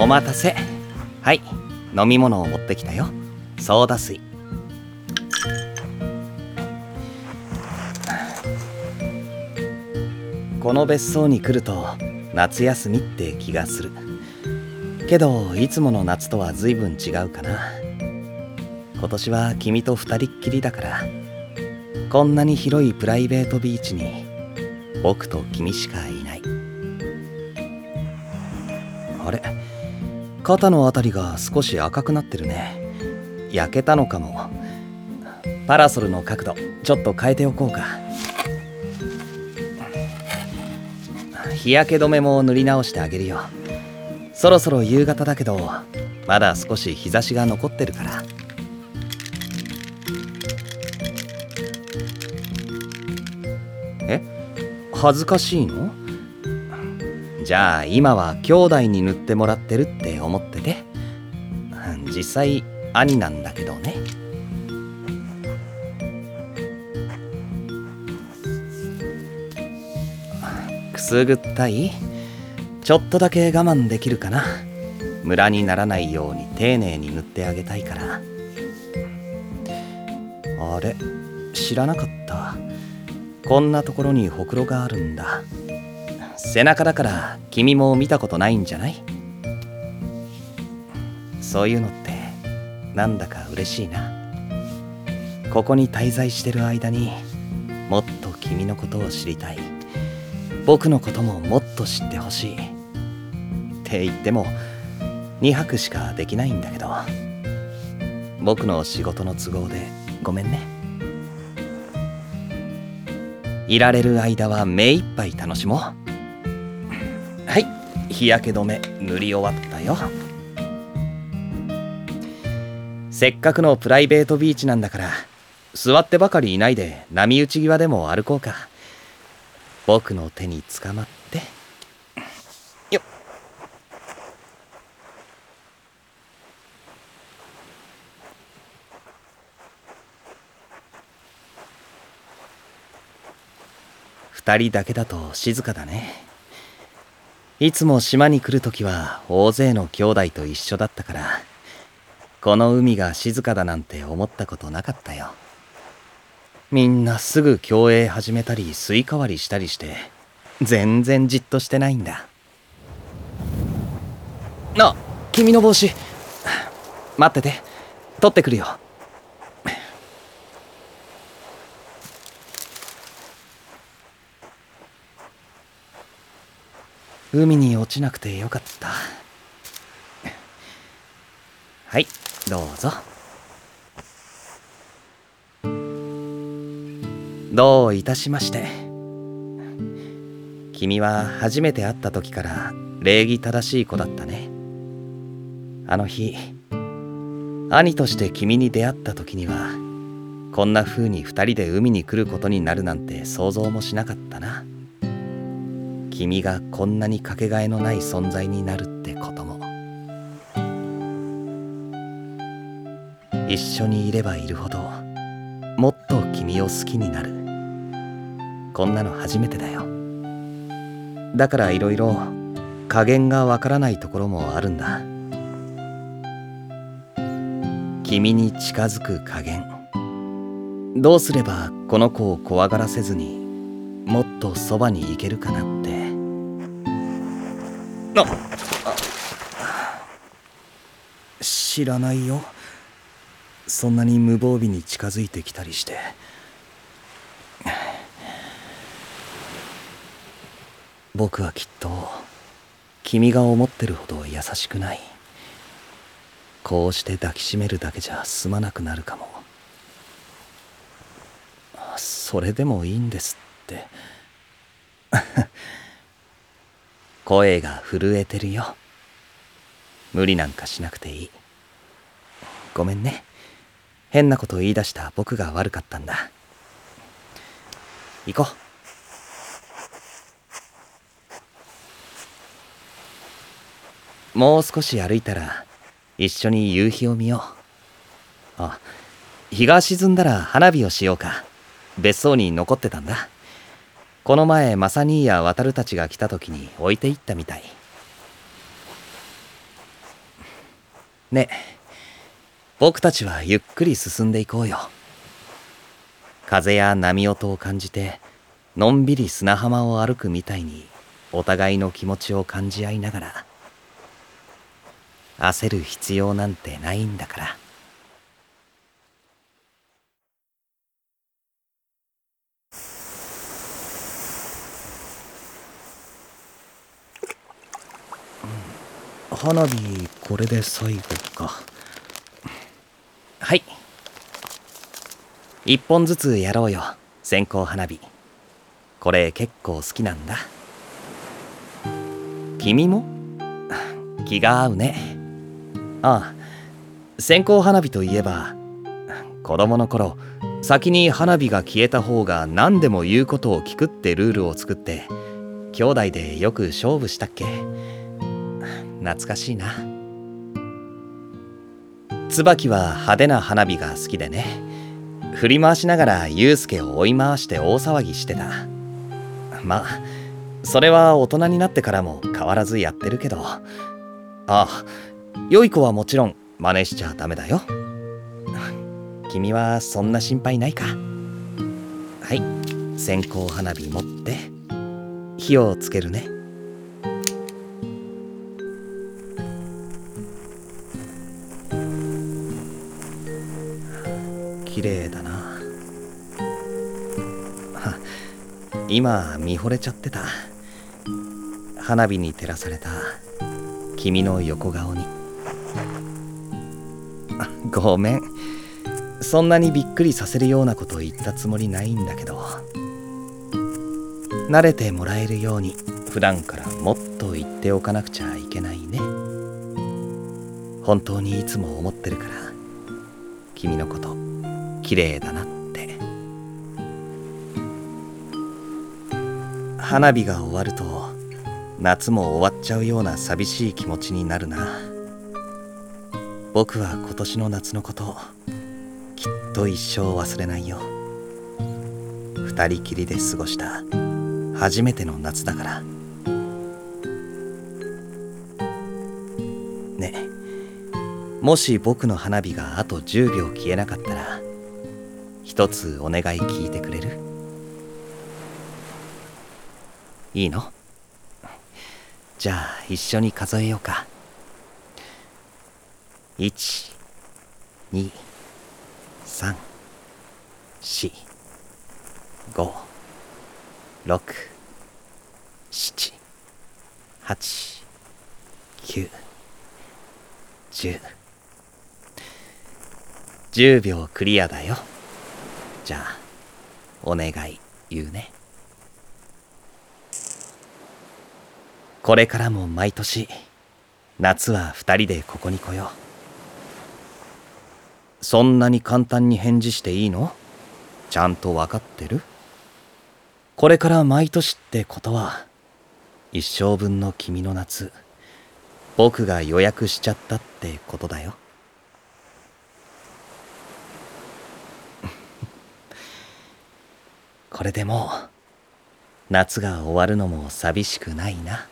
お待たせ。はい。飲み物を持ってきたよ。ソーダ水。この別荘に来ると夏休みって気がする。けどいつもの夏とは随分違うかな。今年は君と二人っきりだからこんなに広いプライベートビーチに僕と君しかいない。あれ？肩のあたりが少し赤くなってるね。焼けたのかも。パラソルの角度ちょっと変えておこうか。日焼け止めも塗り直してあげるよ。そろそろ夕方だけどまだ少し日差しが残ってるから。え？恥ずかしいの？じゃあ今は兄弟に塗ってもらってるって思ってて。実際兄なんだけどね。くすぐったい？ちょっとだけ我慢できるかな。ムラにならないように丁寧に塗ってあげたいから。あれ知らなかった。こんなところにほくろがあるんだ。背中だから君も見たことないんじゃない？そういうのってなんだか嬉しいな。ここに滞在してる間にもっと君のことを知りたい。僕のことももっと知ってほしい。って言っても2泊しかできないんだけど。僕の仕事の都合でごめんね。いられる間は目いっぱい楽しもう。日焼け止め塗り終わったよ。せっかくのプライベートビーチなんだから座ってばかりいないで波打ち際でも歩こうか。僕の手につかまって。よっ。二人だけだと静かだね。いつも島に来るときは大勢の兄弟と一緒だったからこの海が静かだなんて思ったことなかったよ。みんなすぐ競泳始めたりスイカ割りしたりして全然じっとしてないんだ。あ君の帽子。待ってて。取ってくるよ。海に落ちなくてよかった。はいどうぞ。どういたしまして。君は初めて会った時から礼儀正しい子だったね。あの日兄として君に出会った時にはこんな風に二人で海に来ることになるなんて想像もしなかったな。君がこんなにかけがえのない存在になるってことも。一緒にいればいるほどもっと君を好きになる。こんなの初めてだよ。だからいろいろ加減がわからないところもあるんだ。君に近づく加減。どうすればこの子を怖がらせずにもっとそばに行けるかなって。あ知らないよ。そんなに無防備に近づいてきたりして。僕はきっと君が思ってるほど優しくない。こうして抱きしめるだけじゃ済まなくなるかも。それでもいいんですって。声が震えてるよ。無理なんかしなくていい。ごめんね。変なこと言い出した僕が悪かったんだ。行こう。もう少し歩いたら一緒に夕日を見よう。あ日が沈んだら花火をしようか。別荘に残ってたんだ。この前マサ兄や渡るたちが来た時に置いていったみたい。ね僕たちはゆっくり進んでいこうよ。風や波音を感じてのんびり砂浜を歩くみたいにお互いの気持ちを感じ合いながら焦る必要なんてないんだから。花火これで最後か。はい。一本ずつやろうよ線香花火。これ結構好きなんだ。君も？気が合うね。ああ線香花火といえば子供の頃先に花火が消えた方が何でも言うことを聞くってルールを作って兄弟でよく勝負したっけ。懐かしいな。椿は派手な花火が好きでね。振り回しながらユウスケを追い回して大騒ぎしてた。まあそれは大人になってからも変わらずやってるけど。ああ良い子はもちろん真似しちゃダメだよ。君はそんな心配ないか。はい線香花火持って火をつけるね。綺麗だな。今見惚れちゃってた。花火に照らされた。君の横顔に。ごめん。そんなにびっくりさせるようなこと言ったつもりないんだけど。慣れてもらえるように普段からもっと言っておかなくちゃいけないね。本当にいつも思ってるから。君のこと。綺麗だなって。花火が終わると夏も終わっちゃうような寂しい気持ちになるな。僕は今年の夏のこときっと一生忘れないよ。二人きりで過ごした初めての夏だから。ねえもし僕の花火があと10秒消えなかったら一つお願い聞いてくれる？いいの？じゃあ一緒に数えようか1、2、3、4、5、6、7、8、9、10。10秒クリアだよ。じゃあ、お願い言うね。これからも毎年、夏は二人でここに来よう。そんなに簡単に返事していいの？ちゃんと分かってる？これから毎年ってことは一生分の君の夏僕が予約しちゃったってことだよこれでもう夏が終わるのも寂しくないな。